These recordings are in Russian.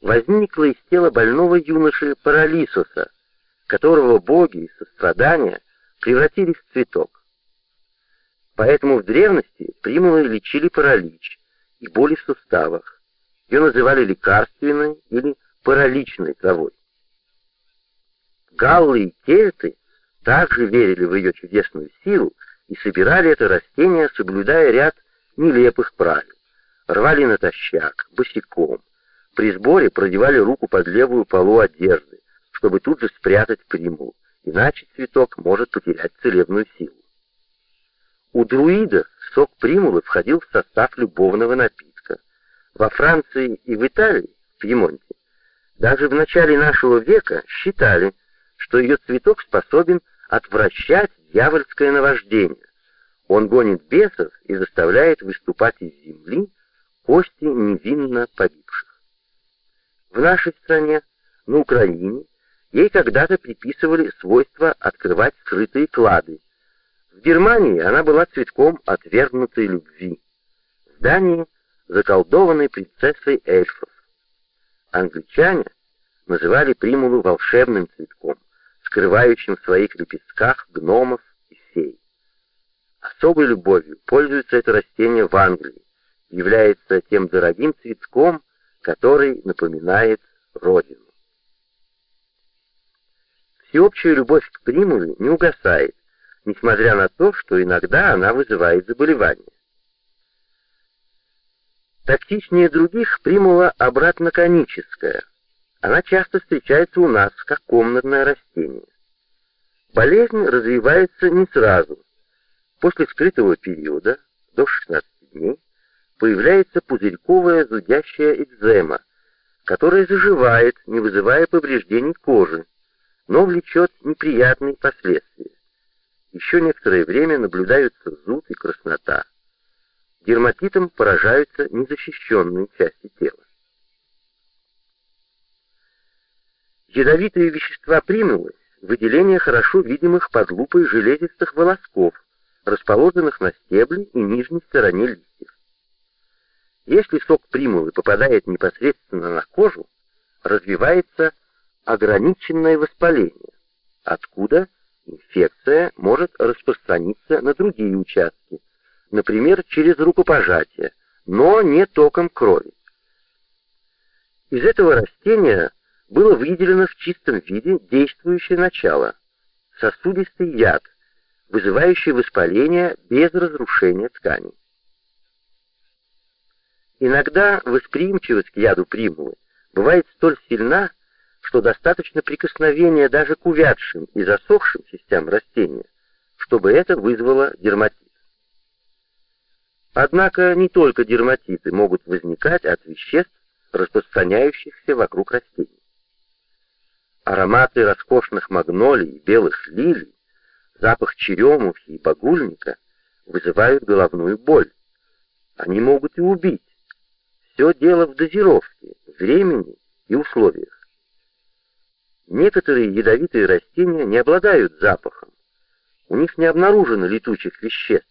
возникла из тела больного юноши Паралисуса, которого боги из сострадания превратили в цветок. Поэтому в древности примулы лечили паралич и боли в суставах. Ее называли лекарственной или параличной травой. Галлы и кельты также верили в ее чудесную силу и собирали это растение, соблюдая ряд нелепых правил. Рвали натощак, босиком. При сборе продевали руку под левую полу одежды, чтобы тут же спрятать примул, иначе цветок может потерять целебную силу. У друидов сок примулы входил в состав любовного напитка. Во Франции и в Италии, в Пьемонте, даже в начале нашего века считали, что ее цветок способен отвращать дьявольское наваждение. Он гонит бесов и заставляет выступать из земли кости невинно погибших. Нашей стране, на Украине, ей когда-то приписывали свойство открывать скрытые клады. В Германии она была цветком отвергнутой любви. В Дании — заколдованной принцессой эльфов. Англичане называли примулу волшебным цветком скрывающим в своих лепестках гномов и фей. Особой любовью пользуется это растение в Англии, является тем дорогим цветком, который напоминает родину. Всеобщая любовь к примуле не угасает, несмотря на то, что иногда она вызывает заболевания. Тактичнее других примула обратно-коническая – она часто встречается у нас как комнатное растение. Болезнь развивается не сразу. После скрытого периода, до 16 дней, появляется пузырьковая зудящая экзема, которая заживает, не вызывая повреждений кожи, но влечет неприятные последствия. Еще некоторое время наблюдаются зуд и краснота. Дерматитом поражаются незащищенные части тела. Ядовитые вещества примулы — выделение хорошо видимых под лупой железистых волосков, расположенных на стебле и нижней стороне листьев. Если сок примулы попадает непосредственно на кожу, развивается ограниченное воспаление, откуда инфекция может распространиться на другие участки, например, через рукопожатие, но не током крови. Из этого растения было выделено в чистом виде действующее начало — сосудистый яд, вызывающий воспаление без разрушения тканей. Иногда восприимчивость к яду примулы бывает столь сильна, что достаточно прикосновения даже к увядшим и засохшим частям растения, чтобы это вызвало дерматит. Однако не только дерматиты могут возникать от веществ, распространяющихся вокруг растений. Ароматы роскошных магнолий белых лилий, запах черемухи и багульника вызывают головную боль. Они могут и убить. Все дело в дозировке, времени и условиях. Некоторые ядовитые растения не обладают запахом. У них не обнаружено летучих веществ,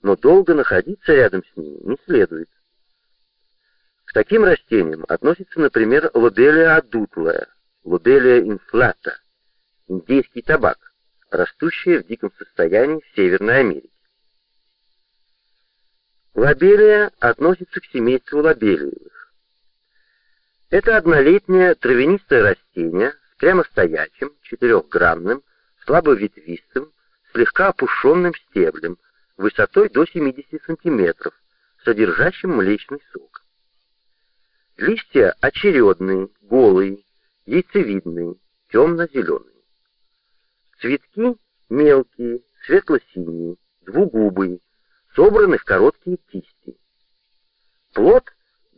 но долго находиться рядом с ними не следует. К таким растениям относится, например, лобелия адутлая, Луделия инфлата, индейский табак, растущий в диком состоянии в Северной Америке. Лобелия относится к семейству лобелиевых. Это однолетнее травянистое растение с прямостоячим, четырехгранным, слабоветвистым, слегка опушенным стеблем, высотой до 70 см, содержащим млечный сок. Листья очередные, голые, яйцевидные, темно-зеленые. Цветки мелкие, светло-синие, двугубые, собраны в короткие кисти. Плод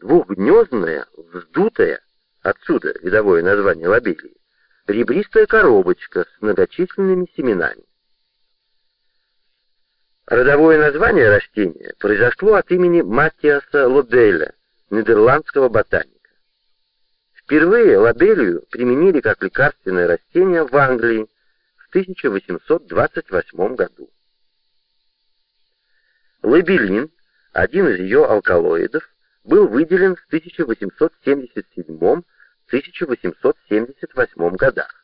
двухгнездная, вздутая, отсюда видовое название лобелии, ребристая коробочка с многочисленными семенами. Родовое название растения произошло от имени Маттиаса Лоделя, нидерландского ботаника. Впервые лобелию применили как лекарственное растение в Англии в 1828 году. Лабелин, один из ее алкалоидов, был выделен в 1877-1878 годах.